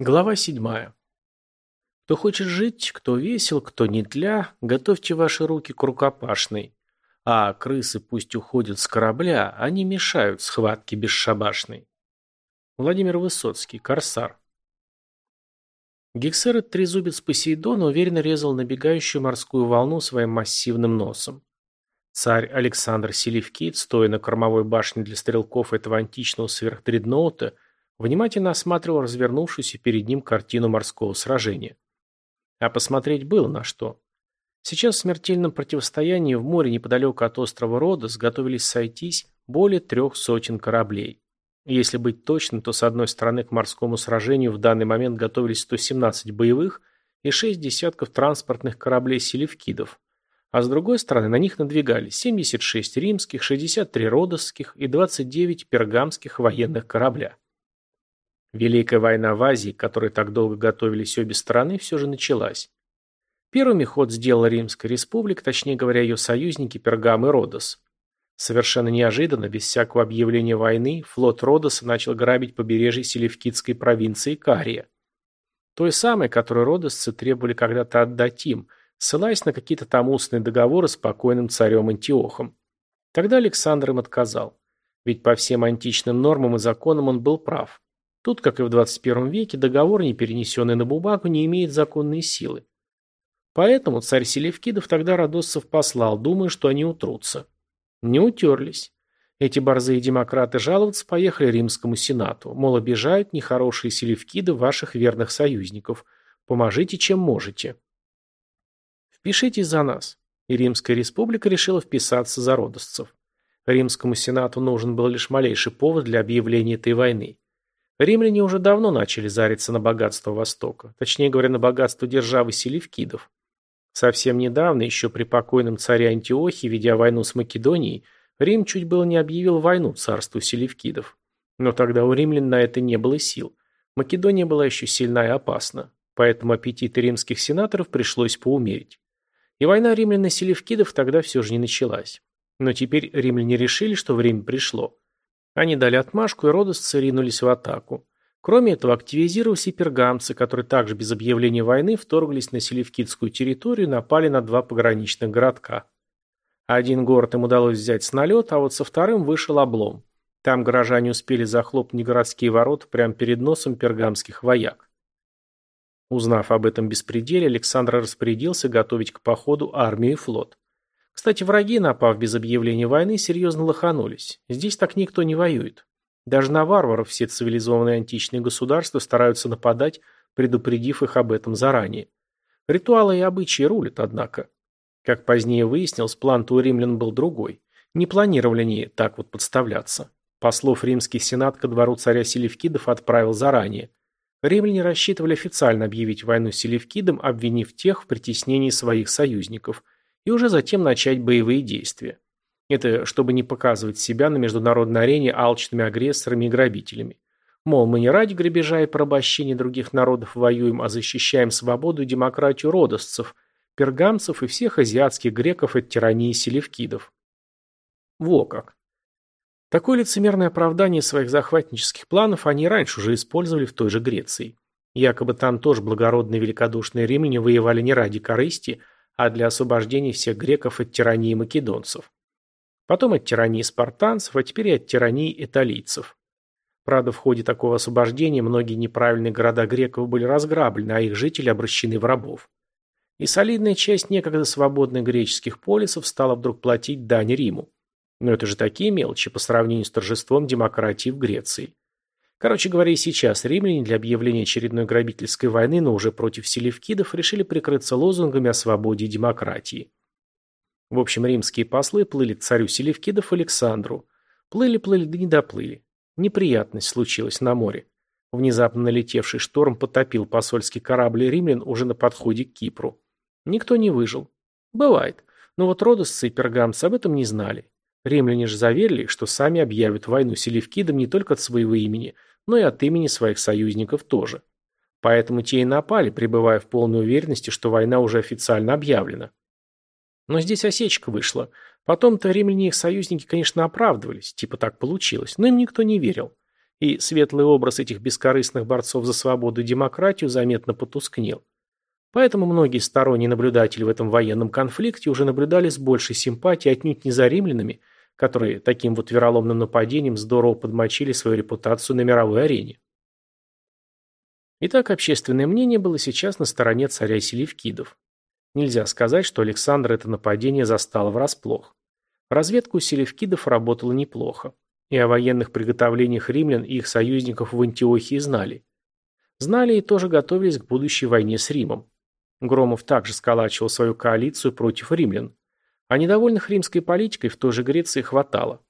Глава седьмая. Кто хочет жить, кто весел, кто не тля, готовьте ваши руки к рукопашной. А крысы пусть уходят с корабля, они мешают схватке бесшабашной. Владимир Высоцкий, Корсар. Гексерет трезубец Посейдона уверенно резал набегающую морскую волну своим массивным носом. Царь Александр Селевкид, стоя на кормовой башне для стрелков этого античного сверхдредноута, внимательно осматривал развернувшуюся перед ним картину морского сражения. А посмотреть было на что. Сейчас в смертельном противостоянии в море неподалеку от острова Родос готовились сойтись более трех сотен кораблей. Если быть точным, то с одной стороны к морскому сражению в данный момент готовились 117 боевых и 6 десятков транспортных кораблей селевкидов, а с другой стороны на них надвигались 76 римских, 63 родосских и 29 пергамских военных корабля. Великая война в Азии, которой так долго готовились обе стороны, все же началась. Первыми ход сделала Римская республика, точнее говоря, ее союзники Пергам и Родос. Совершенно неожиданно, без всякого объявления войны, флот Родоса начал грабить побережье Селевкидской провинции Кария. Той самой, которую родосцы требовали когда-то отдать им, ссылаясь на какие-то там устные договоры с покойным царем Антиохом. Тогда Александр им отказал. Ведь по всем античным нормам и законам он был прав. Тут, как и в 21 веке, договор, не перенесенный на бумагу, не имеет законной силы. Поэтому царь Селевкидов тогда родоссов послал, думая, что они утрутся. Не утерлись. Эти борзые демократы жаловаться поехали римскому сенату, мол, обижают нехорошие селевкиды ваших верных союзников. Поможите, чем можете. Впишитесь за нас. И Римская республика решила вписаться за родосцев. Римскому сенату нужен был лишь малейший повод для объявления этой войны. Римляне уже давно начали зариться на богатство Востока, точнее говоря, на богатство державы селевкидов. Совсем недавно, еще при покойном царе Антиохии, ведя войну с Македонией, Рим чуть было не объявил войну царству селевкидов. Но тогда у римлян на это не было сил. Македония была еще сильна и опасна, поэтому аппетиты римских сенаторов пришлось поумерить. И война римлян и селевкидов тогда все же не началась. Но теперь римляне решили, что время пришло. Они дали отмашку, и родосцы ринулись в атаку. Кроме этого, активизировались и пергамцы, которые также без объявления войны вторглись на селевкидскую территорию и напали на два пограничных городка. Один город им удалось взять с налета, а вот со вторым вышел облом. Там горожане успели захлопнуть городские ворота прямо перед носом пергамских вояк. Узнав об этом беспределе, Александр распорядился готовить к походу армию и флот. Кстати, враги, напав без объявления войны, серьезно лоханулись. Здесь так никто не воюет. Даже на варваров все цивилизованные античные государства стараются нападать, предупредив их об этом заранее. Ритуалы и обычаи рулят, однако. Как позднее выяснилось, план у римлян был другой. Не планировали они так вот подставляться. Послов римский сенат ко двору царя Селевкидов отправил заранее. Римляне рассчитывали официально объявить войну Селевкидам, обвинив тех в притеснении своих союзников, и уже затем начать боевые действия. Это чтобы не показывать себя на международной арене алчными агрессорами и грабителями. Мол, мы не ради грабежа и порабощения других народов воюем, а защищаем свободу и демократию родосцев, пергамцев и всех азиатских греков от тирании селевкидов. Во как. Такое лицемерное оправдание своих захватнических планов они раньше уже использовали в той же Греции. Якобы там тоже благородные великодушные римляне воевали не ради корысти, а для освобождения всех греков от тирании македонцев. Потом от тирании спартанцев, а теперь и от тирании италийцев. Правда, в ходе такого освобождения многие неправильные города греков были разграблены, а их жители обращены в рабов. И солидная часть некогда свободных греческих полисов стала вдруг платить дань Риму. Но это же такие мелочи по сравнению с торжеством демократии в Греции. Короче говоря, сейчас римляне для объявления очередной грабительской войны, но уже против селевкидов, решили прикрыться лозунгами о свободе и демократии. В общем, римские послы плыли к царю Селевкидов Александру. Плыли-плыли, да не доплыли. Неприятность случилась на море. Внезапно налетевший шторм потопил посольский корабль римлян уже на подходе к Кипру. Никто не выжил. Бывает. Но вот родосцы и пергамцы об этом не знали. Римляне же заверили, что сами объявят войну селевкидам не только от своего имени, но и от имени своих союзников тоже. Поэтому те и напали, пребывая в полной уверенности, что война уже официально объявлена. Но здесь осечка вышла. Потом-то римляне и их союзники, конечно, оправдывались, типа так получилось, но им никто не верил. и светлый образ этих бескорыстных борцов за свободу и демократию заметно потускнел. Поэтому многие сторонние наблюдатели в этом военном конфликте уже наблюдали с большей симпатией отнюдь не за римлянами, которые таким вот вероломным нападением здорово подмочили свою репутацию на мировой арене. Итак, общественное мнение было сейчас на стороне царя Селевкидов. Нельзя сказать, что Александр это нападение застало врасплох. Разведка у селевкидов работала неплохо. И о военных приготовлениях римлян и их союзников в Антиохии знали. Знали и тоже готовились к будущей войне с Римом. Громов также сколачивал свою коалицию против римлян. А недовольных римской политикой в той же Греции хватало.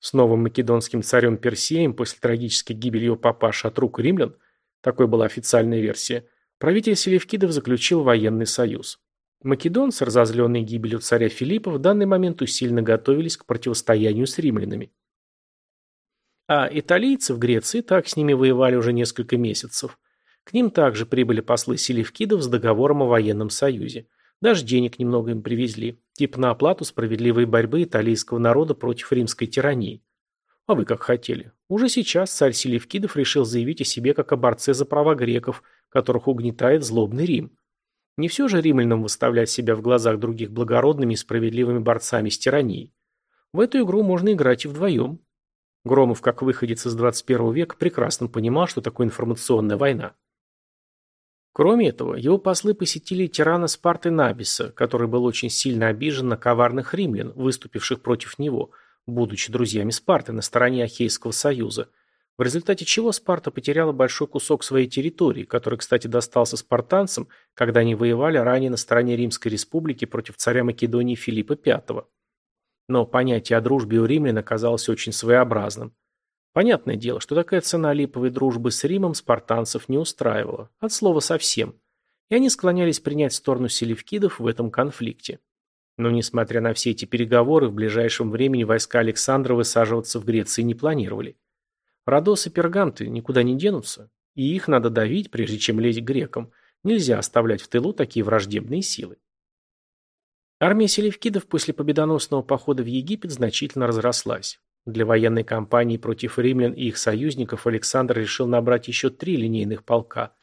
С новым македонским царем Персеем после трагической гибели его папаши от рук римлян, такой была официальная версия, правитель Селевкидов заключил военный союз. Македонцы, разозленные гибелью царя Филиппа, в данный момент усиленно готовились к противостоянию с римлянами. А италийцы в Греции так с ними воевали уже несколько месяцев. К ним также прибыли послы селевкидов с договором о военном союзе. Даже денег немного им привезли, типа на оплату справедливой борьбы италийского народа против римской тирании. А вы как хотели. Уже сейчас царь Селевкидов решил заявить о себе как о борце за права греков, которых угнетает злобный Рим. Не все же римлянам выставлять себя в глазах других благородными и справедливыми борцами с тиранией. В эту игру можно играть и вдвоем. Громов, как выходец из 21 века, прекрасно понимал, что такое информационная война. Кроме этого, его послы посетили тирана Спарты Набиса, который был очень сильно обижен на коварных римлян, выступивших против него, будучи друзьями Спарты на стороне Ахейского союза, в результате чего Спарта потеряла большой кусок своей территории, который, кстати, достался спартанцам, когда они воевали ранее на стороне Римской республики против царя Македонии Филиппа V. Но понятие о дружбе у римлян оказалось очень своеобразным. Понятное дело, что такая цена липовой дружбы с Римом спартанцев не устраивала, от слова совсем, и они склонялись принять сторону селевкидов в этом конфликте. Но несмотря на все эти переговоры, в ближайшем времени войска Александра высаживаться в Греции не планировали. Родос и перганты никуда не денутся, и их надо давить, прежде чем лезть к грекам. Нельзя оставлять в тылу такие враждебные силы. Армия селевкидов после победоносного похода в Египет значительно разрослась. Для военной кампании против римлян и их союзников Александр решил набрать еще три линейных полка.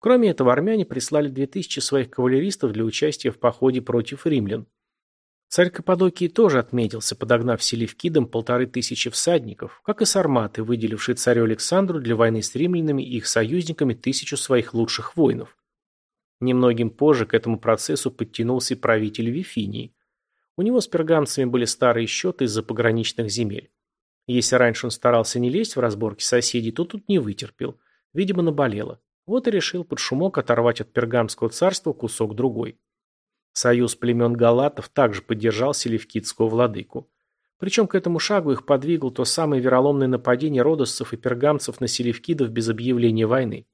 Кроме этого, армяне прислали 2000 своих кавалеристов для участия в походе против римлян. Царь Каппадокии тоже отметился, подогнав селевкидам полторы тысячи всадников, как и сарматы, выделившие царю Александру для войны с римлянами и их союзниками тысячу своих лучших воинов. Немногим позже к этому процессу подтянулся и правитель Вифинии. У него с пергамцами были старые счеты из-за пограничных земель. Если раньше он старался не лезть в разборки соседей, то тут не вытерпел. Видимо, наболело. Вот и решил под шумок оторвать от пергамского царства кусок другой. Союз племен галатов также поддержал селевкидского владыку. Причем к этому шагу их подвигал то самое вероломное нападение родосцев и пергамцев на селевкидов без объявления войны.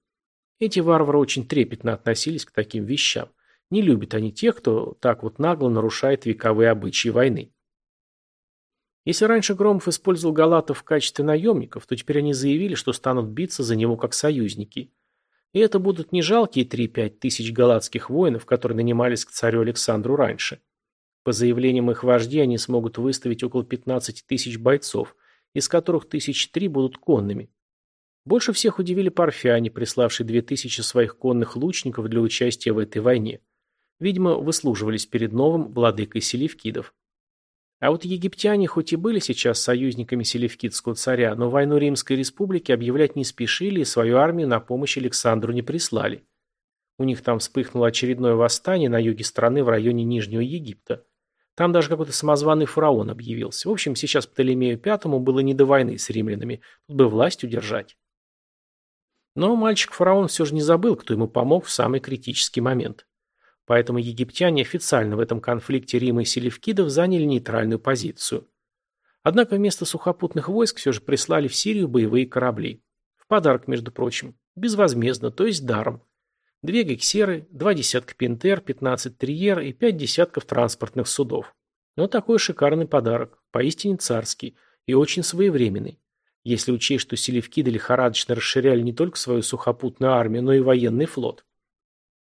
Эти варвары очень трепетно относились к таким вещам. Не любят они тех, кто так вот нагло нарушает вековые обычаи войны. Если раньше Громов использовал галатов в качестве наемников, то теперь они заявили, что станут биться за него как союзники. И это будут не жалкие 3-5 тысяч галатских воинов, которые нанимались к царю Александру раньше. По заявлениям их вождей они смогут выставить около 15 тысяч бойцов, из которых тысяч три будут конными. Больше всех удивили парфяне, приславшие две тысячи своих конных лучников для участия в этой войне. Видимо, выслуживались перед новым владыкой селевкидов. А вот египтяне хоть и были сейчас союзниками селевкидского царя, но войну Римской республики объявлять не спешили и свою армию на помощь Александру не прислали. У них там вспыхнуло очередное восстание на юге страны в районе Нижнего Египта. Там даже какой-то самозваный фараон объявился. В общем, сейчас Птолемею Пятому было не до войны с римлянами, тут бы власть удержать. Но мальчик-фараон все же не забыл, кто ему помог в самый критический момент. Поэтому египтяне официально в этом конфликте Рима и Селевкидов заняли нейтральную позицию. Однако вместо сухопутных войск все же прислали в Сирию боевые корабли. В подарок, между прочим, безвозмездно, то есть даром. Две гексеры, два десятка пентер, 15 триер и пять десятков транспортных судов. Но такой шикарный подарок, поистине царский и очень своевременный. Если учесть, что селевкиды лихорадочно расширяли не только свою сухопутную армию, но и военный флот.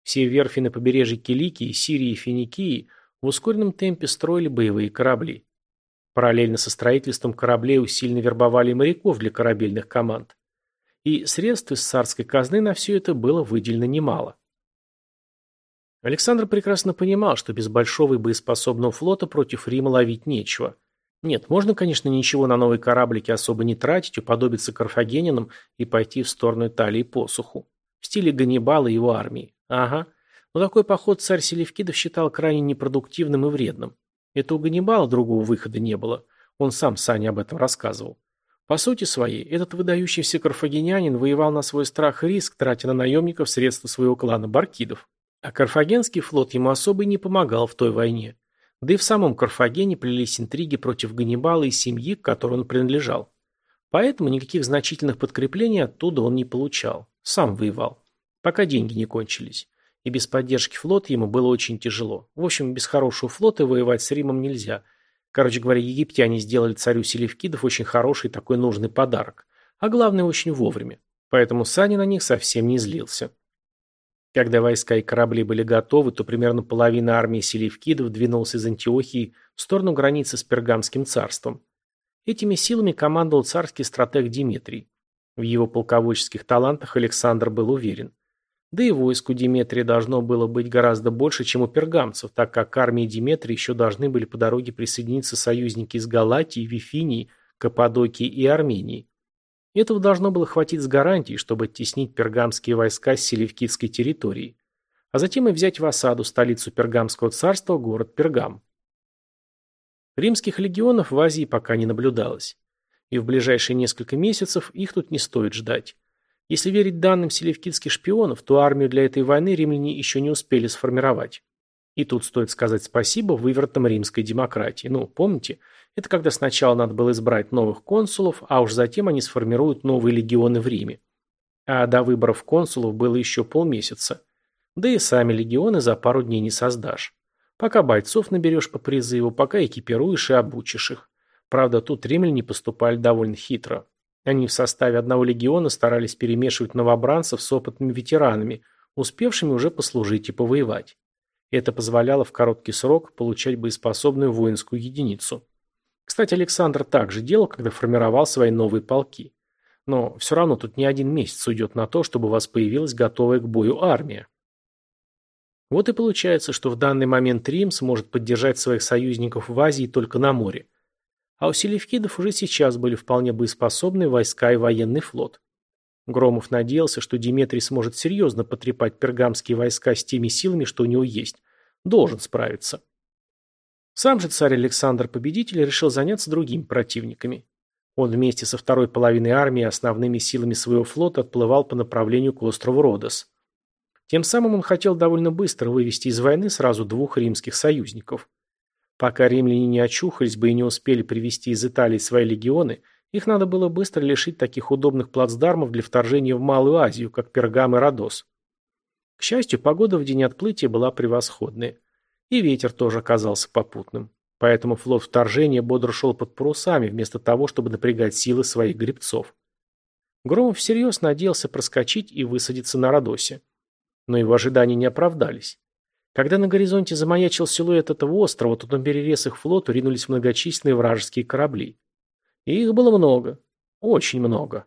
Все верфи на побережье Киликии, Сирии и Финикии в ускоренном темпе строили боевые корабли. Параллельно со строительством кораблей усиленно вербовали моряков для корабельных команд. И средств из царской казны на все это было выделено немало. Александр прекрасно понимал, что без большого и боеспособного флота против Рима ловить нечего. Нет, можно, конечно, ничего на новые кораблики особо не тратить, уподобиться карфагенинам и пойти в сторону Италии по суху. В стиле Ганнибала и его армии. Ага. Но такой поход царь Селевкидов считал крайне непродуктивным и вредным. Это у Ганнибала другого выхода не было. Он сам Сане об этом рассказывал. По сути своей, этот выдающийся карфагенянин воевал на свой страх и риск, тратя на наемников средства своего клана Баркидов. А карфагенский флот ему особо и не помогал в той войне. Да и в самом Карфагене плелись интриги против Ганнибала и семьи, к которой он принадлежал. Поэтому никаких значительных подкреплений оттуда он не получал. Сам воевал. Пока деньги не кончились. И без поддержки флота ему было очень тяжело. В общем, без хорошего флота воевать с Римом нельзя. Короче говоря, египтяне сделали царю Селевкидов очень хороший такой нужный подарок. А главное, очень вовремя. Поэтому Саня на них совсем не злился. Когда войска и корабли были готовы, то примерно половина армии селевкидов двинулась из Антиохии в сторону границы с Пергамским царством. Этими силами командовал царский стратег Димитрий. В его полководческих талантах Александр был уверен. Да и войску Диметрия должно было быть гораздо больше, чем у пергамцев, так как к армии Диметрия еще должны были по дороге присоединиться союзники из Галатии, Вифинии, Каппадокии и Армении. Этого должно было хватить с гарантией, чтобы оттеснить пергамские войска с селевкидской территории, а затем и взять в осаду столицу Пергамского царства, город Пергам. Римских легионов в Азии пока не наблюдалось, и в ближайшие несколько месяцев их тут не стоит ждать. Если верить данным селевкидских шпионов, то армию для этой войны римляне еще не успели сформировать. И тут стоит сказать спасибо вывертам римской демократии. Ну, помните, это когда сначала надо было избрать новых консулов, а уж затем они сформируют новые легионы в Риме. А до выборов консулов было еще полмесяца. Да и сами легионы за пару дней не создашь. Пока бойцов наберешь по призыву, пока экипируешь и обучишь их. Правда, тут римляне поступали довольно хитро. Они в составе одного легиона старались перемешивать новобранцев с опытными ветеранами, успевшими уже послужить и повоевать. Это позволяло в короткий срок получать боеспособную воинскую единицу. Кстати, Александр также делал, когда формировал свои новые полки. Но все равно тут не один месяц уйдет на то, чтобы у вас появилась готовая к бою армия. Вот и получается, что в данный момент Рим сможет поддержать своих союзников в Азии только на море. А у селевкидов уже сейчас были вполне боеспособные войска и военный флот. Громов надеялся, что Диметрий сможет серьезно потрепать пергамские войска с теми силами, что у него есть. Должен справиться. Сам же царь Александр Победитель решил заняться другими противниками. Он вместе со второй половиной армии и основными силами своего флота отплывал по направлению к острову Родос. Тем самым он хотел довольно быстро вывести из войны сразу двух римских союзников. Пока римляне не очухались бы и не успели привести из Италии свои легионы, их надо было быстро лишить таких удобных плацдармов для вторжения в Малую Азию, как Пергам и Родос. К счастью, погода в день отплытия была превосходная. И ветер тоже оказался попутным. Поэтому флот вторжения бодро шел под парусами, вместо того, чтобы напрягать силы своих гребцов. Громов всерьез надеялся проскочить и высадиться на Родосе. Но его ожидания не оправдались. Когда на горизонте замаячил силуэт этого острова, то на перерез их флоту ринулись многочисленные вражеские корабли. И их было много. Очень много.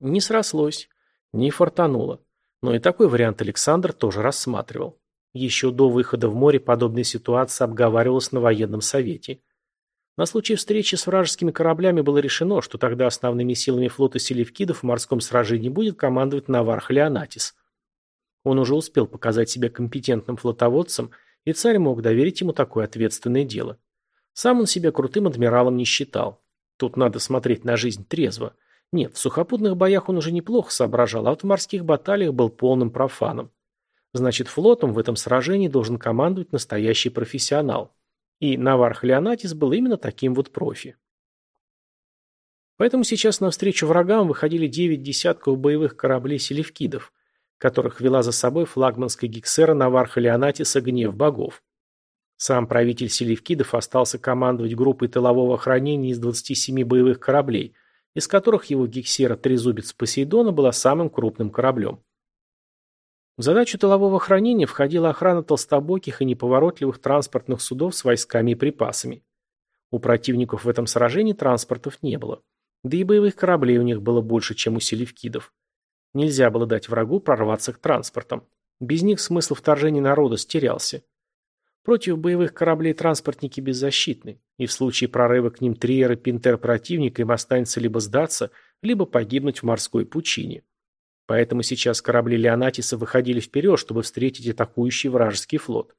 Не срослось, не фартануло. Но и такой вариант Александр тоже рассматривал. Еще до выхода в море подобная ситуация обговаривалась на военном совете. На случай встречи с вражескими кораблями было решено, что тогда основными силами флота Селевкидов в морском сражении будет командовать Наварх Леонатис. Он уже успел показать себя компетентным флотоводцем, и царь мог доверить ему такое ответственное дело. Сам он себя крутым адмиралом не считал. Тут надо смотреть на жизнь трезво. Нет, в сухопутных боях он уже неплохо соображал, а вот в морских баталиях был полным профаном. Значит, флотом в этом сражении должен командовать настоящий профессионал. И Наварх Леонатис был именно таким вот профи. Поэтому сейчас навстречу врагам выходили девять десятков боевых кораблей селевкидов, которых вела за собой флагманская гиксера Наварха Леонатиса «Гнев богов». Сам правитель селевкидов остался командовать группой тылового охранения из 27 боевых кораблей, из которых его гиксера Трезубец Посейдона была самым крупным кораблем. В задачу тылового хранения входила охрана толстобоких и неповоротливых транспортных судов с войсками и припасами. У противников в этом сражении транспортов не было. Да и боевых кораблей у них было больше, чем у селевкидов. Нельзя было дать врагу прорваться к транспортам. Без них смысл вторжения народа стерялся. Против боевых кораблей транспортники беззащитны, и в случае прорыва к ним триера пинтер противника им останется либо сдаться, либо погибнуть в морской пучине. Поэтому сейчас корабли Леонатиса выходили вперед, чтобы встретить атакующий вражеский флот,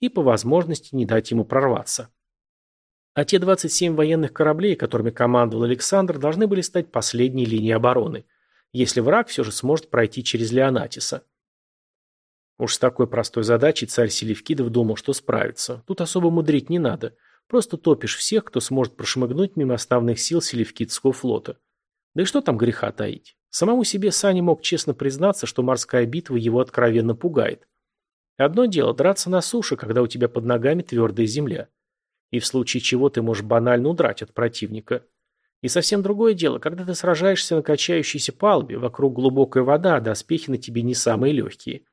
и по возможности не дать ему прорваться. А те 27 военных кораблей, которыми командовал Александр, должны были стать последней линией обороны, если враг все же сможет пройти через Леонатиса. Уж с такой простой задачей царь Селевкидов думал, что справится. Тут особо мудрить не надо. Просто топишь всех, кто сможет прошмыгнуть мимо основных сил Селевкидского флота. Да и что там греха таить? Самому себе Саня мог честно признаться, что морская битва его откровенно пугает. Одно дело драться на суше, когда у тебя под ногами твердая земля и в случае чего ты можешь банально удрать от противника. И совсем другое дело, когда ты сражаешься на качающейся палубе, вокруг глубокая вода, а доспехи на тебе не самые легкие.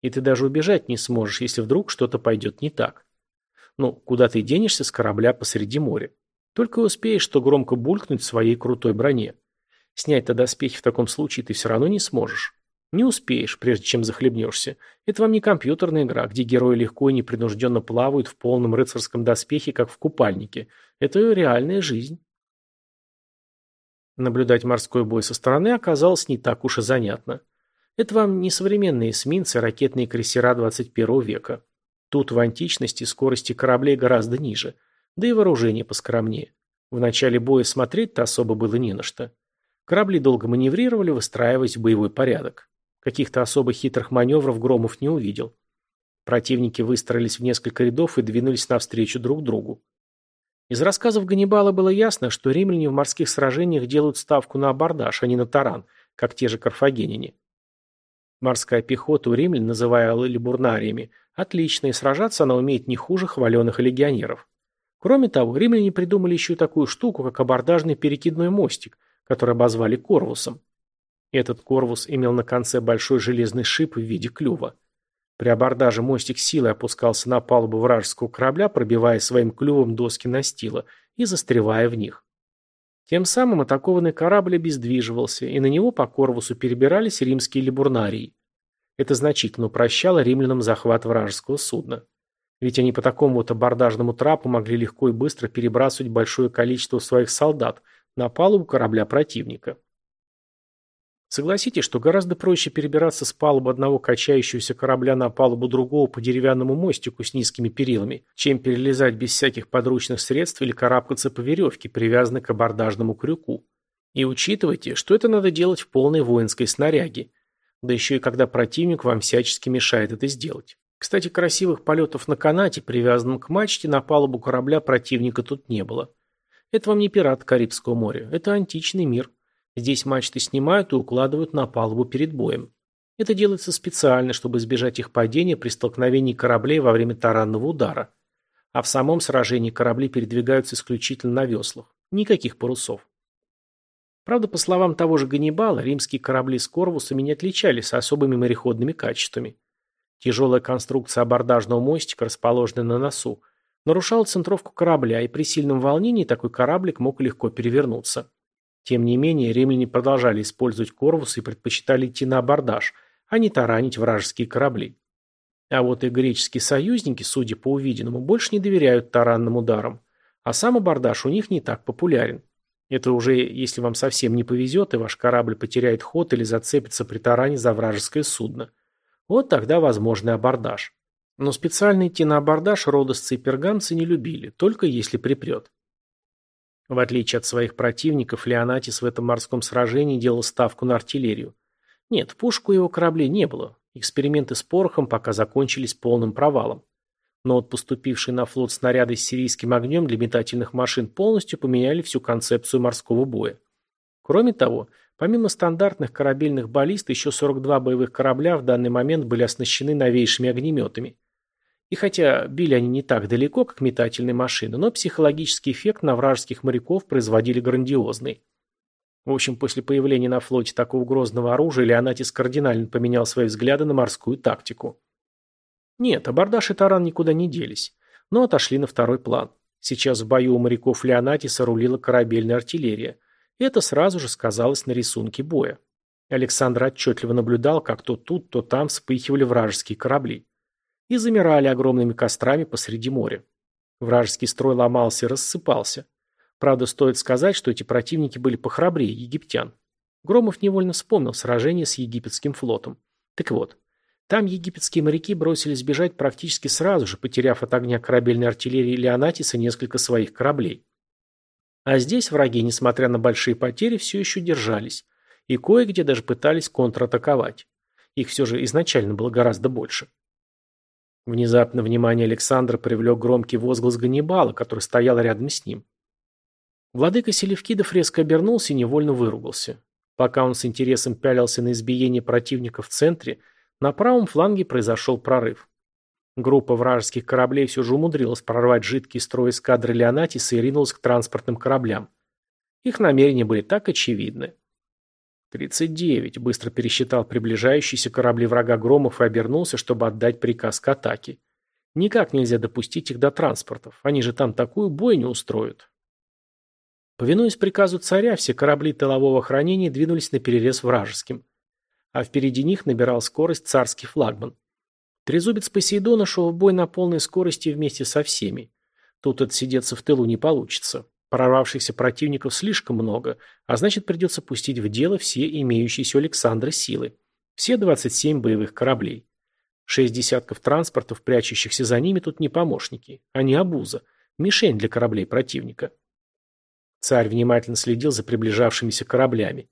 И ты даже убежать не сможешь, если вдруг что-то пойдет не так. Ну, куда ты денешься с корабля посреди моря? Только успеешь, что громко булькнуть в своей крутой броне. Снять-то доспехи в таком случае ты все равно не сможешь. Не успеешь, прежде чем захлебнешься. Это вам не компьютерная игра, где герои легко и непринужденно плавают в полном рыцарском доспехе, как в купальнике. Это реальная жизнь. Наблюдать морской бой со стороны оказалось не так уж и занятно. Это вам не современные эсминцы, ракетные крейсера 21 века. Тут в античности скорости кораблей гораздо ниже, да и вооружение поскромнее. В начале боя смотреть-то особо было не на что. Корабли долго маневрировали, выстраиваясь в боевой порядок. Каких-то особо хитрых маневров Громов не увидел. Противники выстроились в несколько рядов и двинулись навстречу друг другу. Из рассказов Ганнибала было ясно, что римляне в морских сражениях делают ставку на абордаж, а не на таран, как те же карфагеняне. Морская пехота у римлян, называя либурнариями, отличная, и сражаться она умеет не хуже хваленых легионеров. Кроме того, римляне придумали еще такую штуку, как абордажный перекидной мостик, который обозвали корвусом. Этот корвус имел на конце большой железный шип в виде клюва. При абордаже мостик силой опускался на палубу вражеского корабля, пробивая своим клювом доски настила и застревая в них. Тем самым атакованный корабль обездвиживался, и на него по корвусу перебирались римские либурнарии. Это значительно упрощало римлянам захват вражеского судна. Ведь они по такому вот абордажному трапу могли легко и быстро перебрасывать большое количество своих солдат на палубу корабля противника. Согласитесь, что гораздо проще перебираться с палубы одного качающегося корабля на палубу другого по деревянному мостику с низкими перилами, чем перелезать без всяких подручных средств или карабкаться по веревке, привязанной к абордажному крюку. И учитывайте, что это надо делать в полной воинской снаряге. Да еще и когда противник вам всячески мешает это сделать. Кстати, красивых полетов на канате, привязанном к мачте, на палубу корабля противника тут не было. Это вам не пират Карибского моря, это античный мир. Здесь мачты снимают и укладывают на палубу перед боем. Это делается специально, чтобы избежать их падения при столкновении кораблей во время таранного удара. А в самом сражении корабли передвигаются исключительно на веслах. Никаких парусов. Правда, по словам того же Ганнибала, римские корабли с корвусами не отличались особыми мореходными качествами. Тяжелая конструкция абордажного мостика, расположенная на носу, нарушала центровку корабля, и при сильном волнении такой кораблик мог легко перевернуться. Тем не менее, римляне продолжали использовать корвус и предпочитали идти на абордаж, а не таранить вражеские корабли. А вот и греческие союзники, судя по увиденному, больше не доверяют таранным ударам, а сам абордаж у них не так популярен. Это уже если вам совсем не повезет, и ваш корабль потеряет ход или зацепится при таране за вражеское судно. Вот тогда возможный абордаж. Но специально идти на абордаж родосцы и пергамцы не любили, только если припрет. В отличие от своих противников, Леонатис в этом морском сражении делал ставку на артиллерию. Нет, пушку его кораблей не было. Эксперименты с порохом пока закончились полным провалом. Но вот поступившие на флот снаряды с сирийским огнем для метательных машин полностью поменяли всю концепцию морского боя. Кроме того, помимо стандартных корабельных баллист, еще 42 боевых корабля в данный момент были оснащены новейшими огнеметами. И хотя били они не так далеко, как метательные машины, но психологический эффект на вражеских моряков производили грандиозный. В общем, после появления на флоте такого грозного оружия Леонатис кардинально поменял свои взгляды на морскую тактику. Нет, абордаж и таран никуда не делись, но отошли на второй план. Сейчас в бою у моряков Леонатиса рулила корабельная артиллерия. Это сразу же сказалось на рисунке боя. Александр отчетливо наблюдал, как то тут, то там вспыхивали вражеские корабли. И замирали огромными кострами посреди моря. Вражеский строй ломался и рассыпался. Правда, стоит сказать, что эти противники были похрабрее египтян. Громов невольно вспомнил сражение с египетским флотом. Так вот, там египетские моряки бросились бежать практически сразу же, потеряв от огня корабельной артиллерии Леонатиса несколько своих кораблей. А здесь враги, несмотря на большие потери, все еще держались, и кое-где даже пытались контратаковать. Их все же изначально было гораздо больше. Внезапно внимание Александра привлек громкий возглас Ганнибала, который стоял рядом с ним. Владыка Селевкидов резко обернулся и невольно выругался. Пока он с интересом пялился на избиение противника в центре, на правом фланге произошел прорыв. Группа вражеских кораблей все же умудрилась прорвать жидкий строй эскадры Леонатиса и ринулась к транспортным кораблям. Их намерения были так очевидны. «Тридцать девять», — быстро пересчитал приближающиеся корабли врага Громов и обернулся, чтобы отдать приказ к атаке. Никак нельзя допустить их до транспортов, они же там такую бойню устроят. Повинуясь приказу царя, все корабли тылового хранения двинулись на перерез вражеским. А впереди них набирал скорость царский флагман. Трезубец Посейдона шел в бой на полной скорости вместе со всеми. Тут отсидеться в тылу не получится. Прорвавшихся противников слишком много, а значит придется пустить в дело все имеющиеся у Александра силы. Все 27 боевых кораблей. Шесть десятков транспортов, прячущихся за ними, тут не помощники. Они обуза. Мишень для кораблей противника. Царь внимательно следил за приближавшимися кораблями.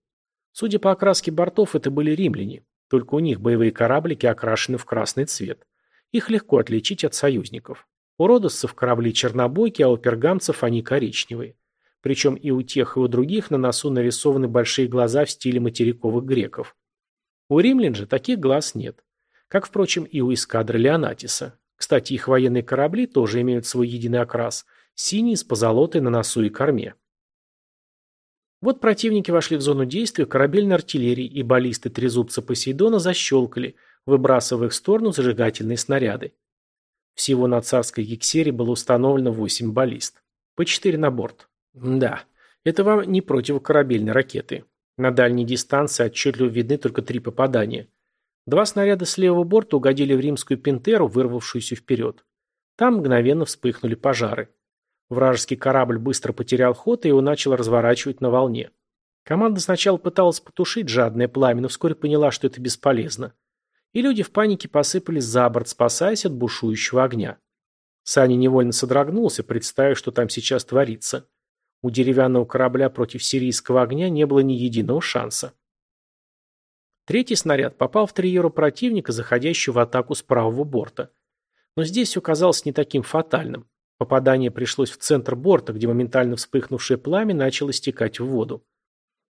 Судя по окраске бортов, это были римляне. Только у них боевые кораблики окрашены в красный цвет. Их легко отличить от союзников. У родосцев корабли чернобойки, а у пергамцев они коричневые. Причем и у тех, и у других на носу нарисованы большие глаза в стиле материковых греков. У римлян же таких глаз нет. Как, впрочем, и у эскадры Леонатиса. Кстати, их военные корабли тоже имеют свой единый окрас – синий с позолотой на носу и корме. Вот противники вошли в зону действия корабельной артиллерии, и баллисты трезубца Посейдона защелкали, выбрасывая в их сторону зажигательные снаряды. Всего на царской гексере было установлено 8 баллист. По 4 на борт. Да, это вам не противокорабельной ракеты. На дальней дистанции отчетливо видны только три попадания. Два снаряда с левого борта угодили в римскую пентеру, вырвавшуюся вперед. Там мгновенно вспыхнули пожары. Вражеский корабль быстро потерял ход, и его начал разворачивать на волне. Команда сначала пыталась потушить жадное пламя, но вскоре поняла, что это бесполезно. И люди в панике посыпались за борт, спасаясь от бушующего огня. Саня невольно содрогнулся, представив, что там сейчас творится. У деревянного корабля против сирийского огня не было ни единого шанса. Третий снаряд попал в триеру противника, заходящего в атаку с правого борта. Но здесь все казалось не таким фатальным. Попадание пришлось в центр борта, где моментально вспыхнувшее пламя начало стекать в воду.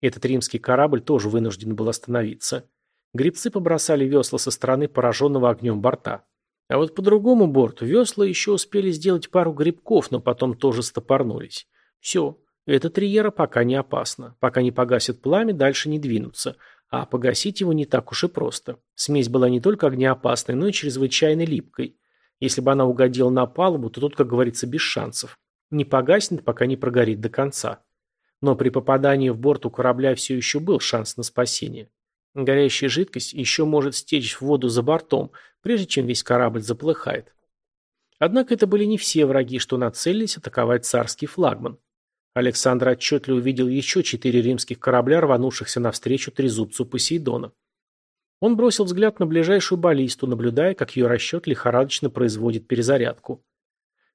Этот римский корабль тоже вынужден был остановиться. Гребцы побросали весла со стороны пораженного огнем борта. А вот по другому борту весла еще успели сделать пару грибков, но потом тоже стопорнулись. Все, эта триера пока не опасна. Пока не погасит пламя, дальше не двинуться. А погасить его не так уж и просто. Смесь была не только огнеопасной, но и чрезвычайно липкой. Если бы она угодила на палубу, то тут, как говорится, без шансов. Не погаснет, пока не прогорит до конца. Но при попадании в борт у корабля все еще был шанс на спасение. Горящая жидкость еще может стечь в воду за бортом, прежде чем весь корабль заплыхает. Однако это были не все враги, что нацелились атаковать царский флагман. Александр отчетливо увидел еще четыре римских корабля, рванувшихся навстречу трезубцу Посейдона. Он бросил взгляд на ближайшую баллисту, наблюдая, как ее расчет лихорадочно производит перезарядку.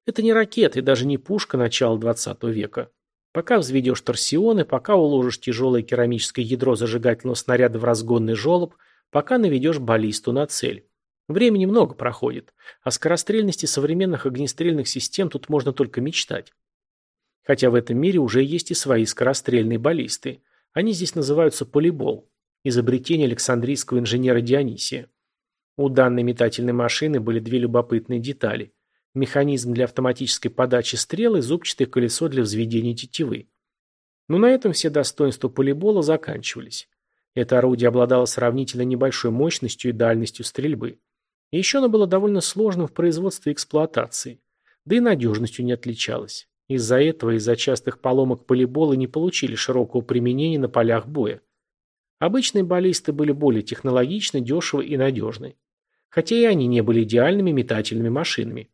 Это не ракета и даже не пушка начала 20 века. Пока взведешь торсионы, пока уложишь тяжелое керамическое ядро зажигательного снаряда в разгонный желоб, пока наведешь баллисту на цель. Времени много проходит. О скорострельности современных огнестрельных систем тут можно только мечтать. Хотя в этом мире уже есть и свои скорострельные баллисты. Они здесь называются полибол изобретение Александрийского инженера Дионисия. У данной метательной машины были две любопытные детали. Механизм для автоматической подачи стрел и зубчатое колесо для взведения тетивы. Но на этом все достоинства полибола заканчивались. Это орудие обладало сравнительно небольшой мощностью и дальностью стрельбы. И еще оно было довольно сложным в производстве и эксплуатации. Да и надежностью не отличалось. Из-за этого, из-за частых поломок полиболы не получили широкого применения на полях боя. Обычные баллисты были более технологичны, дешевы и надежны. Хотя и они не были идеальными метательными машинами.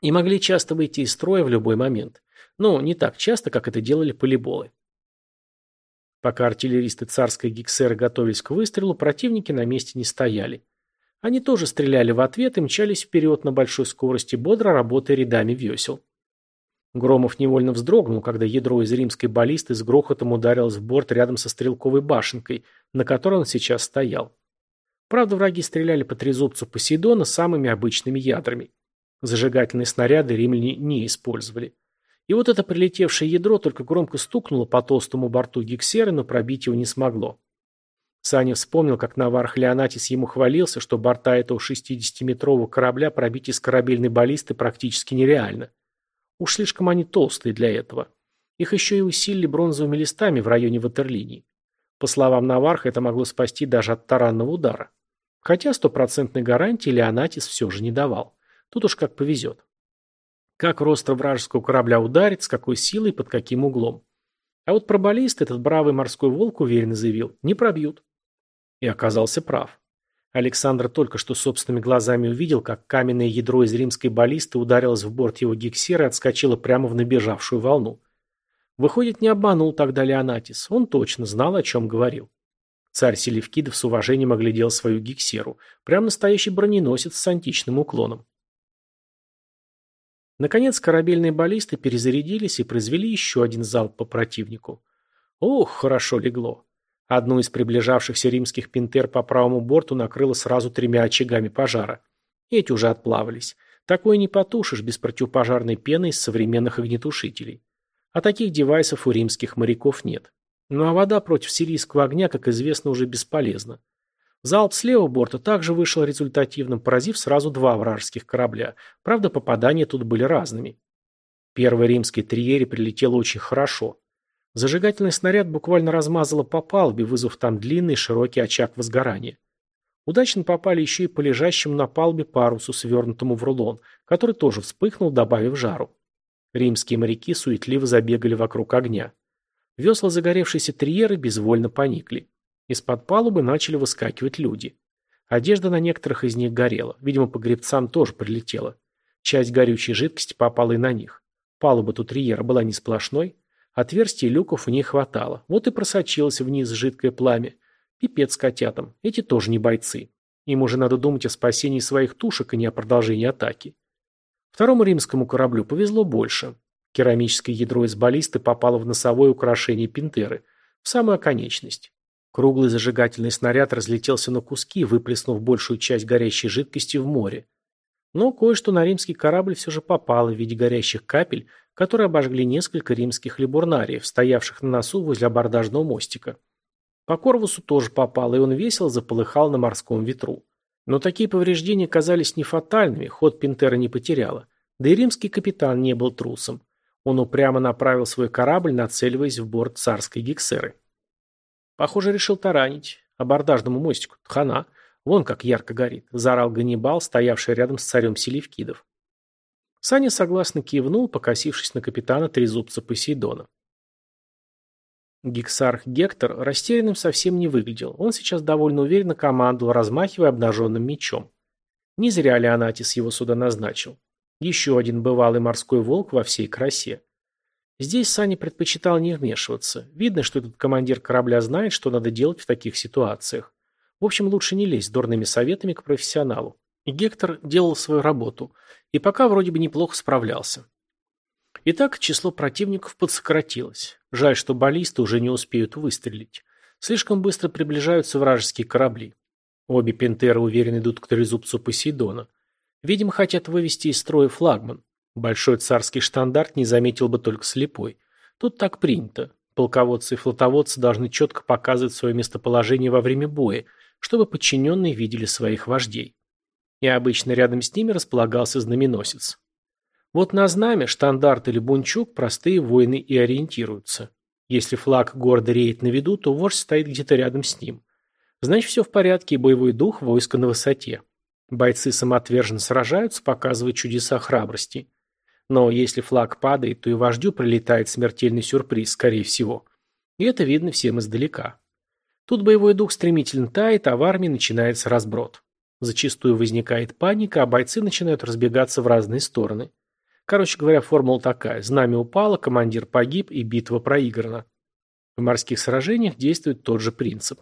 И могли часто выйти из строя в любой момент. Но не так часто, как это делали полиболы. Пока артиллеристы царской гиксеры готовились к выстрелу, противники на месте не стояли. Они тоже стреляли в ответ и мчались вперед на большой скорости, бодро работая рядами весел. Громов невольно вздрогнул, когда ядро из римской баллисты с грохотом ударилось в борт рядом со стрелковой башенкой, на которой он сейчас стоял. Правда, враги стреляли по трезубцу Посейдона самыми обычными ядрами. Зажигательные снаряды римляне не использовали. И вот это прилетевшее ядро только громко стукнуло по толстому борту гиксеры, но пробить его не смогло. Саня вспомнил, как Наварх Леонатис ему хвалился, что борта этого 60-метрового корабля пробить из корабельной баллисты практически нереально. Уж слишком они толстые для этого. Их еще и усилили бронзовыми листами в районе ватерлинии. По словам Наварха, это могло спасти даже от таранного удара. Хотя стопроцентной гарантии Леонатис все же не давал. Тут уж как повезет. Как ростро вражеского корабля ударит, с какой силой, под каким углом. А вот про баллист этот бравый морской волк уверенно заявил, не пробьют. И оказался прав. Александр только что собственными глазами увидел, как каменное ядро из римской баллисты ударилось в борт его гексера и отскочило прямо в набежавшую волну. Выходит, не обманул тогда Леонатис. Он точно знал, о чем говорил. Царь Селевкидов с уважением оглядел свою гексеру. Прям настоящий броненосец с античным уклоном. Наконец корабельные баллисты перезарядились и произвели еще один залп по противнику. Ох, хорошо легло. Одну из приближавшихся римских пинтер по правому борту накрыло сразу тремя очагами пожара. Эти уже отплавались. Такое не потушишь без противопожарной пены из современных огнетушителей. А таких девайсов у римских моряков нет. Ну а вода против сирийского огня, как известно, уже бесполезна. Залп с левого борта также вышел результативным, поразив сразу два вражеских корабля. Правда, попадания тут были разными. Первый римский триере прилетел очень хорошо. Зажигательный снаряд буквально размазало по палубе, вызвав там длинный широкий очаг возгорания. Удачно попали еще и по лежащему на палубе парусу, свернутому в рулон, который тоже вспыхнул, добавив жару. Римские моряки суетливо забегали вокруг огня. Весла загоревшейся триеры безвольно поникли. Из-под палубы начали выскакивать люди. Одежда на некоторых из них горела. Видимо, по гребцам тоже прилетела. Часть горючей жидкости попала и на них. Палуба тут триера была не сплошной, Отверстий люков у ней хватало. Вот и просочилось вниз жидкое пламя. Пипец котятам. Эти тоже не бойцы. Им уже надо думать о спасении своих тушек, а не о продолжении атаки. Второму римскому кораблю повезло больше. Керамическое ядро из баллисты попало в носовое украшение Пинтеры, в самую оконечность. Круглый зажигательный снаряд разлетелся на куски, выплеснув большую часть горящей жидкости в море. Но кое-что на римский корабль все же попало в виде горящих капель, которые обожгли несколько римских либурнариев, стоявших на носу возле абордажного мостика. По Корвусу тоже попало, и он весело заполыхал на морском ветру. Но такие повреждения казались не фатальными, ход Пинтера не потеряла. Да и римский капитан не был трусом. Он упрямо направил свой корабль, нацеливаясь в борт царской гексеры. Похоже, решил таранить. Абордажному мостику. Хана. Вон как ярко горит. Заорал Ганнибал, стоявший рядом с царем Селевкидов. Саня согласно кивнул, покосившись на капитана трезубца Посейдона. Гексарх Гектор растерянным совсем не выглядел. Он сейчас довольно уверенно командовал, размахивая обнаженным мечом. Не зря Леонатис его сюда назначил. Еще один бывалый морской волк во всей красе. Здесь Саня предпочитал не вмешиваться. Видно, что этот командир корабля знает, что надо делать в таких ситуациях. В общем, лучше не лезть дурными советами к профессионалу. И Гектор делал свою работу, и пока вроде бы неплохо справлялся. Итак, число противников подсократилось. Жаль, что баллисты уже не успеют выстрелить. Слишком быстро приближаются вражеские корабли. Обе пентеры уверенно идут к трезубцу Посейдона. Видимо, хотят вывести из строя флагман. Большой царский штандарт не заметил бы только слепой. Тут так принято. Полководцы и флотоводцы должны четко показывать свое местоположение во время боя, чтобы подчиненные видели своих вождей и обычно рядом с ними располагался знаменосец. Вот на знамя, штандарт или бунчук простые воины и ориентируются. Если флаг города реет на виду, то вождь стоит где-то рядом с ним. Значит, все в порядке и боевой дух войска на высоте. Бойцы самоотверженно сражаются, показывая чудеса храбрости. Но если флаг падает, то и вождю прилетает смертельный сюрприз, скорее всего. И это видно всем издалека. Тут боевой дух стремительно тает, а в армии начинается разброд. Зачастую возникает паника, а бойцы начинают разбегаться в разные стороны. Короче говоря, формула такая. Знамя упало, командир погиб и битва проиграна. В морских сражениях действует тот же принцип.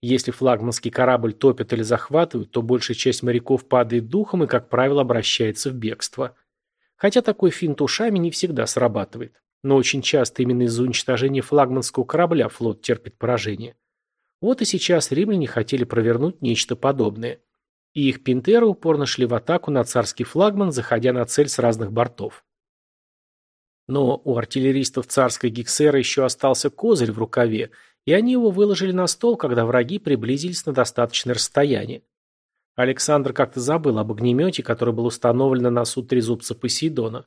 Если флагманский корабль топят или захватывают, то большая часть моряков падает духом и, как правило, обращается в бегство. Хотя такой финт ушами не всегда срабатывает. Но очень часто именно из-за уничтожения флагманского корабля флот терпит поражение. Вот и сейчас римляне хотели провернуть нечто подобное. И их пинтеры упорно шли в атаку на царский флагман, заходя на цель с разных бортов. Но у артиллеристов царской гиксера еще остался козырь в рукаве, и они его выложили на стол, когда враги приблизились на достаточное расстояние. Александр как-то забыл об огнемете, который был установлен на носу трезубца Посейдона.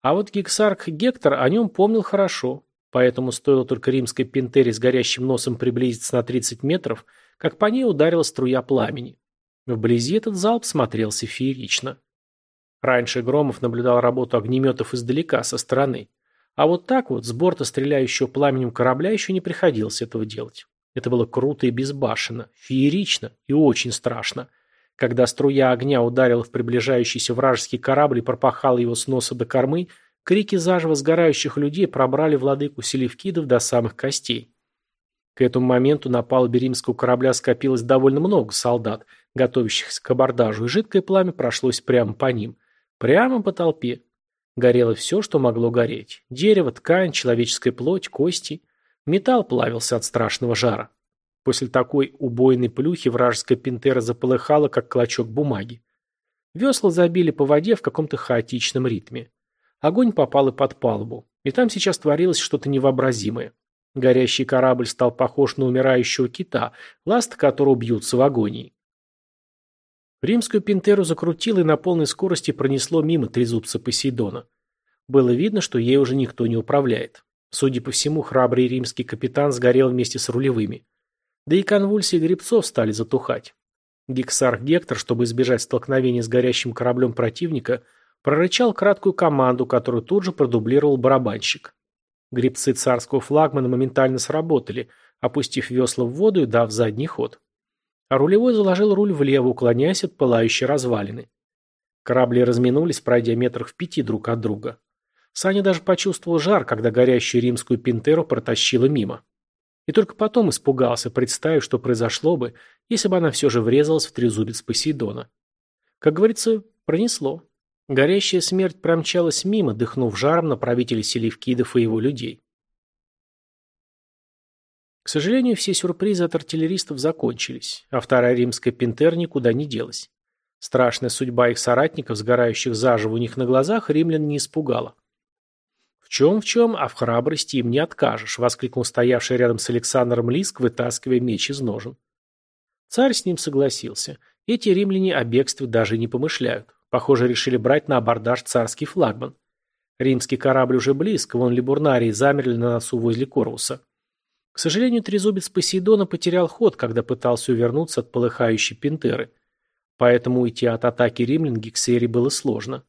А вот гексарх Гектор о нем помнил хорошо, поэтому стоило только римской пинтере с горящим носом приблизиться на 30 метров, как по ней ударила струя пламени. Вблизи этот залп смотрелся феерично. Раньше Громов наблюдал работу огнеметов издалека, со стороны. А вот так вот, с борта стреляющего пламенем корабля еще не приходилось этого делать. Это было круто и безбашенно, феерично и очень страшно. Когда струя огня ударила в приближающийся вражеский корабль и пропахала его с носа до кормы, крики заживо сгорающих людей пробрали владыку Селевкидов до самых костей. К этому моменту на палубе римского корабля скопилось довольно много солдат, готовящихся к абордажу, и жидкое пламя прошлось прямо по ним – Прямо по толпе. Горело все, что могло гореть. Дерево, ткань, человеческая плоть, кости. Металл плавился от страшного жара. После такой убойной плюхи вражеская пинтера заполыхала, как клочок бумаги. Весла забили по воде в каком-то хаотичном ритме. Огонь попал и под палубу. И там сейчас творилось что-то невообразимое. Горящий корабль стал похож на умирающего кита, ласты которого бьются в агонии. Римскую пинтеру закрутило и на полной скорости пронесло мимо трезубца Посейдона. Было видно, что ей уже никто не управляет. Судя по всему, храбрый римский капитан сгорел вместе с рулевыми. Да и конвульсии гребцов стали затухать. Гексарх Гектор, чтобы избежать столкновения с горящим кораблем противника, прорычал краткую команду, которую тут же продублировал барабанщик. Гребцы царского флагмана моментально сработали, опустив весла в воду и дав задний ход а рулевой заложил руль влево, уклоняясь от пылающей развалины. Корабли разминулись, пройдя метрах в пяти друг от друга. Саня даже почувствовал жар, когда горящую римскую пинтеру протащила мимо. И только потом испугался, представив, что произошло бы, если бы она все же врезалась в трезубец Посейдона. Как говорится, пронесло. Горящая смерть промчалась мимо, дыхнув жаром на правителя Селевкидов и его людей. К сожалению, все сюрпризы от артиллеристов закончились, а вторая римская пинтер никуда не делась. Страшная судьба их соратников, сгорающих заживо у них на глазах, римлян не испугала. «В чем в чем, а в храбрости им не откажешь», — воскликнул стоявший рядом с Александром Лиск, вытаскивая меч из ножен. Царь с ним согласился. Эти римляне о бегстве даже не помышляют. Похоже, решили брать на абордаж царский флагман. Римский корабль уже близко, вон Либурнарии замерли на носу возле Корвуса. К сожалению, трезубец Посейдона потерял ход, когда пытался увернуться от полыхающей пинтеры. Поэтому уйти от атаки римлян Гексере было сложно.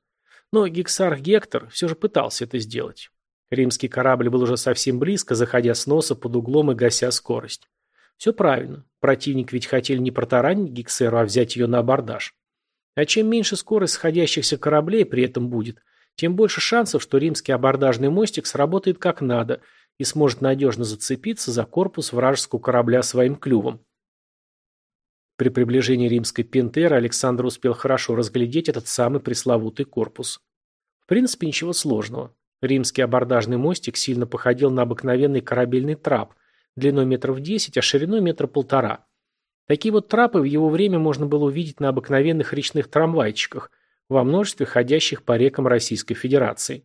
Но Гексарх Гектор все же пытался это сделать. Римский корабль был уже совсем близко, заходя с носа под углом и гася скорость. Все правильно. Противник ведь хотели не протаранить Гексеру, а взять ее на абордаж. А чем меньше скорость сходящихся кораблей при этом будет, тем больше шансов, что римский абордажный мостик сработает как надо – и сможет надежно зацепиться за корпус вражеского корабля своим клювом. При приближении римской пентеры Александр успел хорошо разглядеть этот самый пресловутый корпус. В принципе, ничего сложного. Римский абордажный мостик сильно походил на обыкновенный корабельный трап, длиной метров 10, а шириной метра полтора. Такие вот трапы в его время можно было увидеть на обыкновенных речных трамвайчиках, во множестве ходящих по рекам Российской Федерации.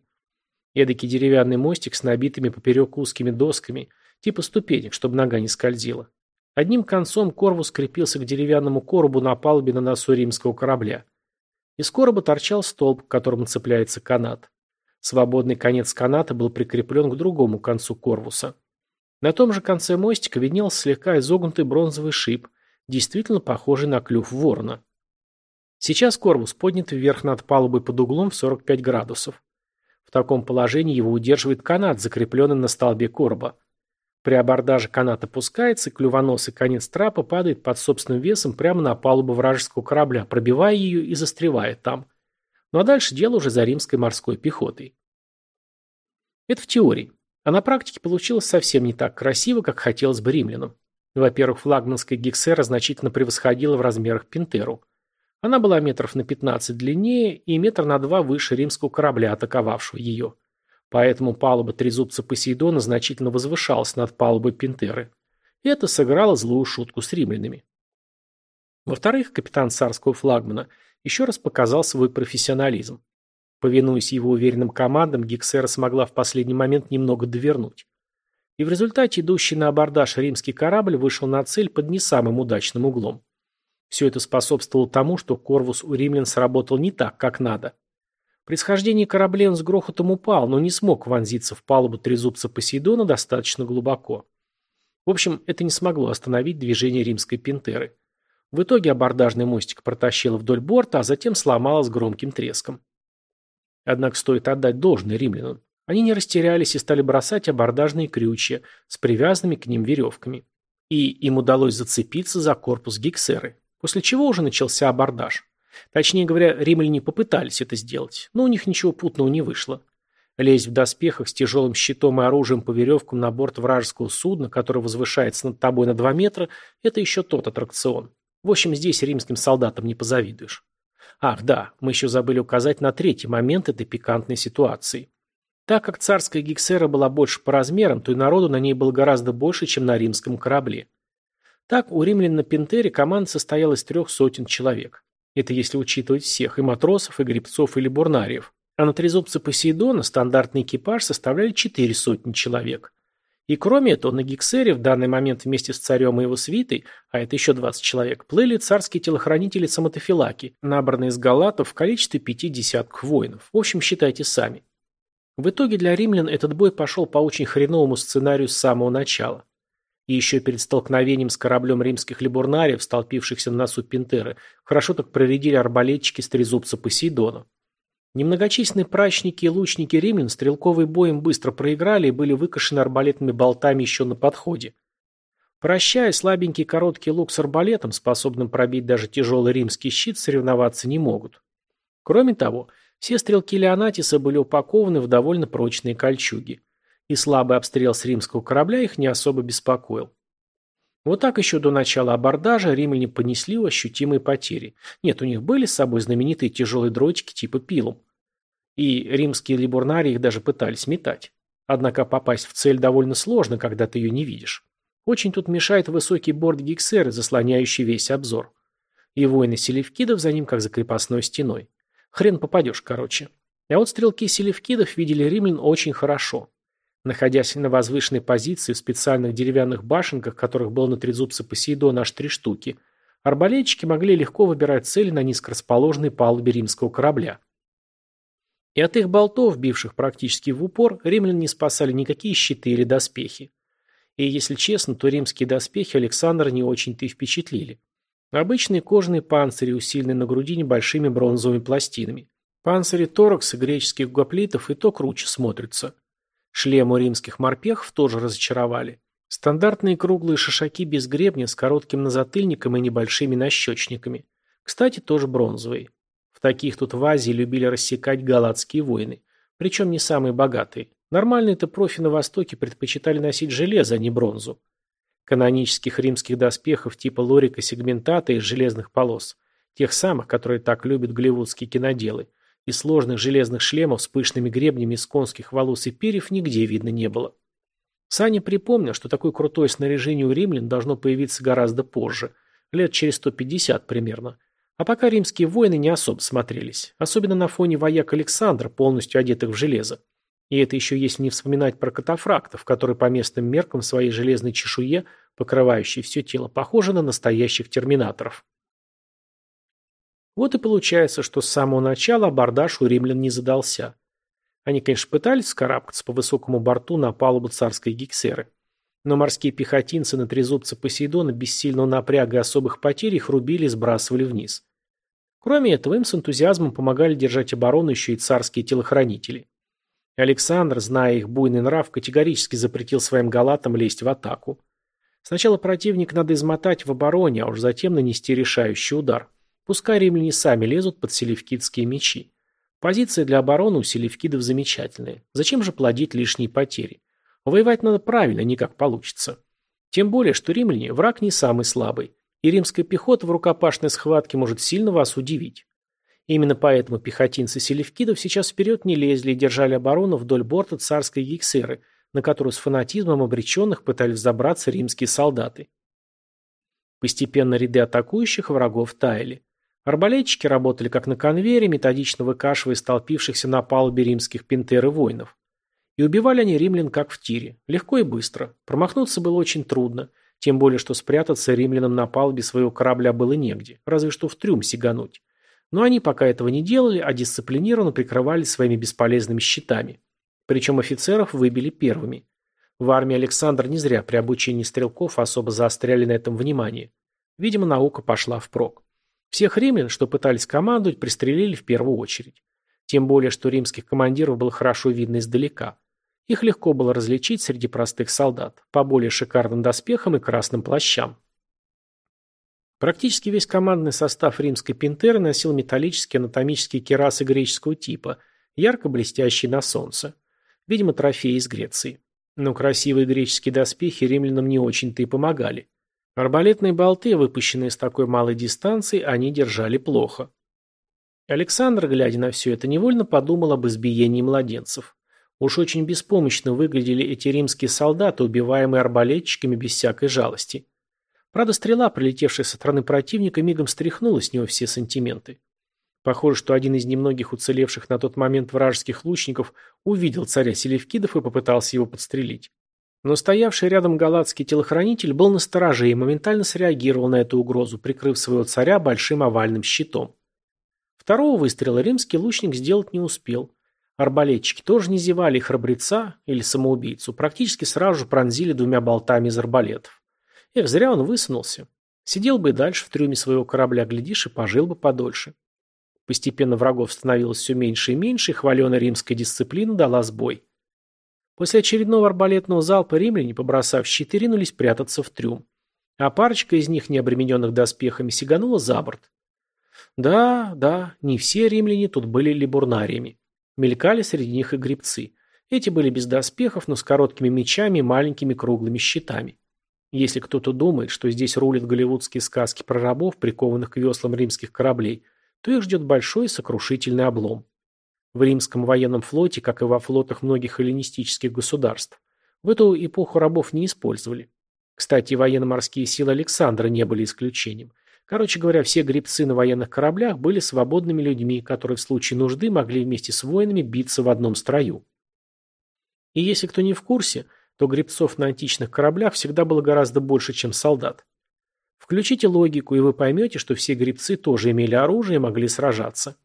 Эдакий деревянный мостик с набитыми поперек узкими досками, типа ступенек, чтобы нога не скользила. Одним концом корвус скрепился к деревянному коробу на палубе на носу римского корабля. Из короба торчал столб, к которому цепляется канат. Свободный конец каната был прикреплен к другому концу корвуса. На том же конце мостика виднелся слегка изогнутый бронзовый шип, действительно похожий на клюв ворона. Сейчас корпус поднят вверх над палубой под углом в 45 градусов. В таком положении его удерживает канат, закрепленный на столбе короба. При абордаже канат опускается, и клювоносый конец трапа падает под собственным весом прямо на палубу вражеского корабля, пробивая ее и застревает там. Ну а дальше дело уже за римской морской пехотой. Это в теории. А на практике получилось совсем не так красиво, как хотелось бы римлянам. Во-первых, флагманская гексера значительно превосходила в размерах Пинтеру. Она была метров на 15 длиннее и метр на два выше римского корабля, атаковавшего ее. Поэтому палуба трезубца Посейдона значительно возвышалась над палубой Пинтеры. И это сыграло злую шутку с римлянами. Во-вторых, капитан царского флагмана еще раз показал свой профессионализм. Повинуясь его уверенным командам, Гексера смогла в последний момент немного довернуть. И в результате идущий на абордаж римский корабль вышел на цель под не самым удачным углом. Все это способствовало тому, что корвус у римлян сработал не так, как надо. При схождении корабля он с грохотом упал, но не смог вонзиться в палубу трезубца Посейдона достаточно глубоко. В общем, это не смогло остановить движение римской пинтеры. В итоге абордажный мостик протащило вдоль борта, а затем сломало с громким треском. Однако стоит отдать должное римлянам. Они не растерялись и стали бросать абордажные крючья с привязанными к ним веревками. И им удалось зацепиться за корпус гиксеры, после чего уже начался абордаж. Точнее говоря, римляне попытались это сделать, но у них ничего путного не вышло. Лезть в доспехах с тяжелым щитом и оружием по веревкам на борт вражеского судна, которое возвышается над тобой на 2 метра, это еще тот аттракцион. В общем, здесь римским солдатам не позавидуешь. Ах, да, мы еще забыли указать на третий момент этой пикантной ситуации. Так как царская гиксера была больше по размерам, то и народу на ней было гораздо больше, чем на римском корабле. Так, у римлян на Пентере команда состояла из трех сотен человек. Это если учитывать всех, и матросов, и гребцов, или бурнариев. А на трезубце Посейдона стандартный экипаж составляли четыре сотни человек. И кроме этого, на Гиксере в данный момент вместе с царем и его свитой, а это еще 20 человек, плыли царские телохранители самотофилаки, набранные из галатов в количестве пяти десятков воинов. В общем, считайте сами. В итоге для римлян этот бой пошел по очень хреновому сценарию с самого начала. И еще перед столкновением с кораблем римских либурнариев, столпившихся на носу Пинтеры, хорошо так проредили арбалетчики с трезубца Посейдона. Немногочисленные прачники и лучники римлян стрелковый боем быстро проиграли и были выкашены арбалетными болтами еще на подходе. Прощая, слабенький короткий лук с арбалетом, способным пробить даже тяжелый римский щит, соревноваться не могут. Кроме того, все стрелки Леонатиса были упакованы в довольно прочные кольчуги и слабый обстрел с римского корабля их не особо беспокоил. Вот так еще до начала абордажа римляне понесли ощутимые потери. Нет, у них были с собой знаменитые тяжелые дротики типа пилум. И римские либурнари их даже пытались метать. Однако попасть в цель довольно сложно, когда ты ее не видишь. Очень тут мешает высокий борт гиксеры, заслоняющий весь обзор. И воины селевкидов за ним как за крепостной стеной. Хрен попадешь, короче. А вот стрелки селевкидов видели римлян очень хорошо. Находясь на возвышенной позиции в специальных деревянных башенках, которых было на трезубце Посейдона аж три штуки, арбалетчики могли легко выбирать цели на низко расположенной палубе римского корабля. И от их болтов, бивших практически в упор, римлян не спасали никакие щиты или доспехи. И, если честно, то римские доспехи Александра не очень-то и впечатлили. Обычные кожаные панцири, усиленные на груди небольшими бронзовыми пластинами. Панцири торакса греческих гоплитов и то круче смотрятся. Шлемы римских морпехов тоже разочаровали. Стандартные круглые шишаки без гребня с коротким назатыльником и небольшими нащечниками. Кстати, тоже бронзовые. В таких тут в Азии любили рассекать галатские воины. Причем не самые богатые. Нормальные-то профи на Востоке предпочитали носить железо, а не бронзу. Канонических римских доспехов типа лорика сегментата из железных полос. Тех самых, которые так любят голливудские киноделы и сложных железных шлемов с пышными гребнями из конских волос и перьев нигде видно не было. Саня припомнил, что такое крутое снаряжение у римлян должно появиться гораздо позже, лет через 150 примерно. А пока римские воины не особо смотрелись, особенно на фоне вояк Александра, полностью одетых в железо. И это еще если не вспоминать про катафрактов, которые по местным меркам своей железной чешуе, покрывающей все тело, похожи на настоящих терминаторов. Вот и получается, что с самого начала абордаж у римлян не задался. Они, конечно, пытались скарабкаться по высокому борту на палубу царской гиксеры. Но морские пехотинцы на трезубце Посейдона без сильного напряга и особых потерь их рубили и сбрасывали вниз. Кроме этого, им с энтузиазмом помогали держать оборону еще и царские телохранители. Александр, зная их буйный нрав, категорически запретил своим галатам лезть в атаку. Сначала противник надо измотать в обороне, а уж затем нанести решающий удар. Пускай римляне сами лезут под селевкидские мечи. Позиции для обороны у селевкидов замечательные. Зачем же плодить лишние потери? Воевать надо правильно, не как получится. Тем более, что римляне – враг не самый слабый, и римская пехота в рукопашной схватке может сильно вас удивить. Именно поэтому пехотинцы селевкидов сейчас вперед не лезли и держали оборону вдоль борта царской гексеры, на которую с фанатизмом обреченных пытались забраться римские солдаты. Постепенно ряды атакующих врагов таяли. Арбалетчики работали как на конвейере, методично выкашивая столпившихся на палубе римских пинтер и воинов. И убивали они римлян как в тире. Легко и быстро. Промахнуться было очень трудно. Тем более, что спрятаться римлянам на палубе своего корабля было негде. Разве что в трюм сигануть. Но они пока этого не делали, а дисциплинированно прикрывались своими бесполезными щитами. Причем офицеров выбили первыми. В армии Александра не зря при обучении стрелков особо заостряли на этом внимание. Видимо, наука пошла впрок. Всех римлян, что пытались командовать, пристрелили в первую очередь. Тем более, что римских командиров было хорошо видно издалека. Их легко было различить среди простых солдат, по более шикарным доспехам и красным плащам. Практически весь командный состав римской пинтеры носил металлические анатомические керасы греческого типа, ярко блестящие на солнце. Видимо, трофеи из Греции. Но красивые греческие доспехи римлянам не очень-то и помогали. Арбалетные болты, выпущенные с такой малой дистанции, они держали плохо. Александр, глядя на все это, невольно подумал об избиении младенцев. Уж очень беспомощно выглядели эти римские солдаты, убиваемые арбалетчиками без всякой жалости. Правда, стрела, прилетевшая со стороны противника, мигом стряхнула с него все сантименты. Похоже, что один из немногих уцелевших на тот момент вражеских лучников увидел царя Селевкидов и попытался его подстрелить. Но стоявший рядом галатский телохранитель был настороже и моментально среагировал на эту угрозу, прикрыв своего царя большим овальным щитом. Второго выстрела римский лучник сделать не успел. Арбалетчики тоже не зевали, и храбреца или самоубийцу практически сразу же пронзили двумя болтами из арбалетов. Эх, зря он высунулся. Сидел бы и дальше в трюме своего корабля, глядишь, и пожил бы подольше. Постепенно врагов становилось все меньше и меньше, и хваленая римская дисциплина дала сбой. После очередного арбалетного залпа римляне, побросав щиты, ринулись прятаться в трюм. А парочка из них, не обремененных доспехами, сиганула за борт. Да, да, не все римляне тут были либурнариями. Мелькали среди них и грибцы. Эти были без доспехов, но с короткими мечами и маленькими круглыми щитами. Если кто-то думает, что здесь рулят голливудские сказки про рабов, прикованных к веслам римских кораблей, то их ждет большой сокрушительный облом. В римском военном флоте, как и во флотах многих эллинистических государств, в эту эпоху рабов не использовали. Кстати, военно-морские силы Александра не были исключением. Короче говоря, все гребцы на военных кораблях были свободными людьми, которые в случае нужды могли вместе с воинами биться в одном строю. И если кто не в курсе – то гребцов на античных кораблях всегда было гораздо больше, чем солдат. Включите логику, и вы поймете, что все гребцы тоже имели оружие и могли сражаться.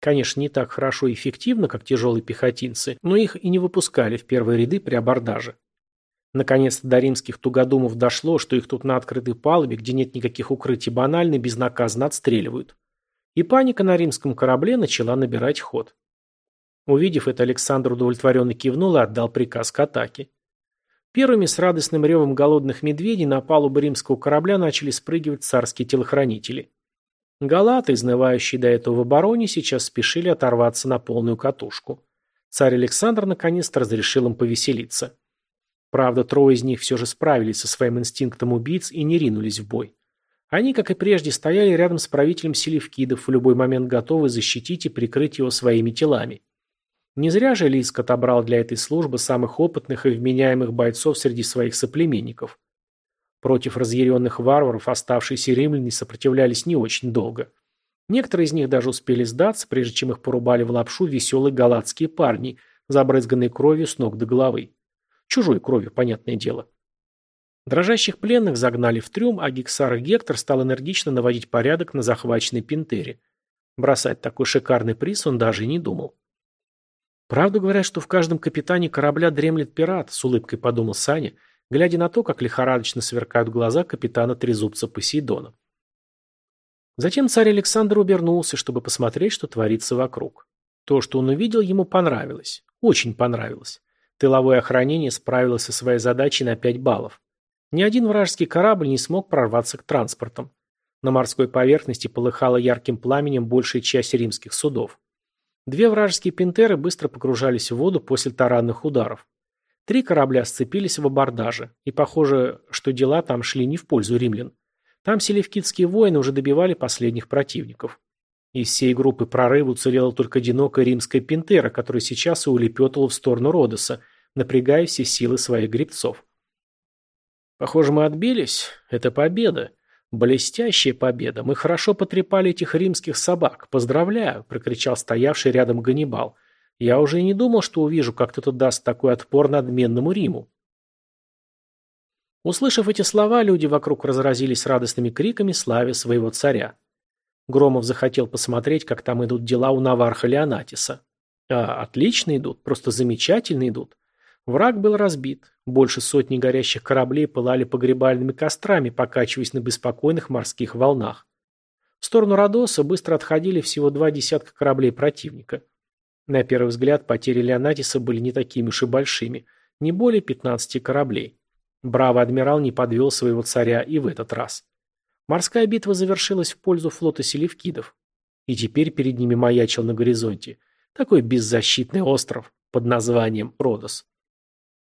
Конечно, не так хорошо и эффективно, как тяжелые пехотинцы, но их и не выпускали в первые ряды при абордаже. Наконец-то до римских тугодумов дошло, что их тут на открытой палубе, где нет никаких укрытий, банально безнаказанно отстреливают. И паника на римском корабле начала набирать ход. Увидев это, Александр удовлетворенно кивнул и отдал приказ к атаке. Первыми с радостным ревом голодных медведей на палубу римского корабля начали спрыгивать царские телохранители. Галаты, изнывающие до этого в обороне, сейчас спешили оторваться на полную катушку. Царь Александр наконец-то разрешил им повеселиться. Правда, трое из них все же справились со своим инстинктом убийц и не ринулись в бой. Они, как и прежде, стояли рядом с правителем Селевкидов, в любой момент готовы защитить и прикрыть его своими телами. Не зря же Лиск отобрал для этой службы самых опытных и вменяемых бойцов среди своих соплеменников. Против разъяренных варваров оставшиеся римляне сопротивлялись не очень долго. Некоторые из них даже успели сдаться, прежде чем их порубали в лапшу веселые галатские парни, забрызганные кровью с ног до головы. Чужой кровью, понятное дело. Дрожащих пленных загнали в трюм, а Гексар и Гектор стал энергично наводить порядок на захваченной Пинтере. Бросать такой шикарный приз он даже и не думал. Правду говорят, что в каждом капитане корабля дремлет пират, с улыбкой подумал Саня, глядя на то, как лихорадочно сверкают глаза капитана Трезубца Посейдона. Затем царь Александр обернулся, чтобы посмотреть, что творится вокруг. То, что он увидел, ему понравилось. Очень понравилось. Тыловое охранение справилось со своей задачей на 5 баллов. Ни один вражеский корабль не смог прорваться к транспортам. На морской поверхности полыхала ярким пламенем большая часть римских судов. Две вражеские пинтеры быстро погружались в воду после таранных ударов. Три корабля сцепились в абордаже, и похоже, что дела там шли не в пользу римлян. Там селевкидские воины уже добивали последних противников. Из всей группы прорыва уцелела только одинокая римская пинтера, которая сейчас и улепетывала в сторону Родоса, напрягая все силы своих гребцов. Похоже, мы отбились. Это победа. Блестящая победа. Мы хорошо потрепали этих римских собак. Поздравляю, прокричал стоявший рядом Ганнибал. Я уже и не думал, что увижу, как кто-то даст такой отпор надменному Риму. Услышав эти слова, люди вокруг разразились радостными криками, славя своего царя. Громов захотел посмотреть, как там идут дела у Наварха Леонатиса. А, отлично идут, просто замечательно идут. Враг был разбит. Больше сотни горящих кораблей пылали погребальными кострами, покачиваясь на беспокойных морских волнах. В сторону Родоса быстро отходили всего два десятка кораблей противника. На первый взгляд потери Леонатиса были не такими уж и большими, не более 15 кораблей. Бравый адмирал не подвел своего царя и в этот раз. Морская битва завершилась в пользу флота селевкидов. И теперь перед ними маячил на горизонте такой беззащитный остров под названием Родос.